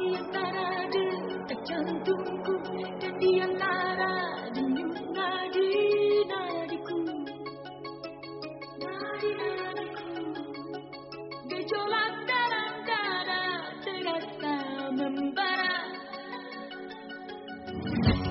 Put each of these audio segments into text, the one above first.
di antara detak jantungku dan di antara denyut nadi nadiku. Nadi nadiku. Gejolak dalam dada terasa membara.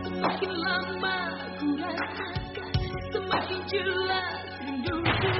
Semakin lama ku rasakan semakin jelas rinduku.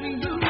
to you.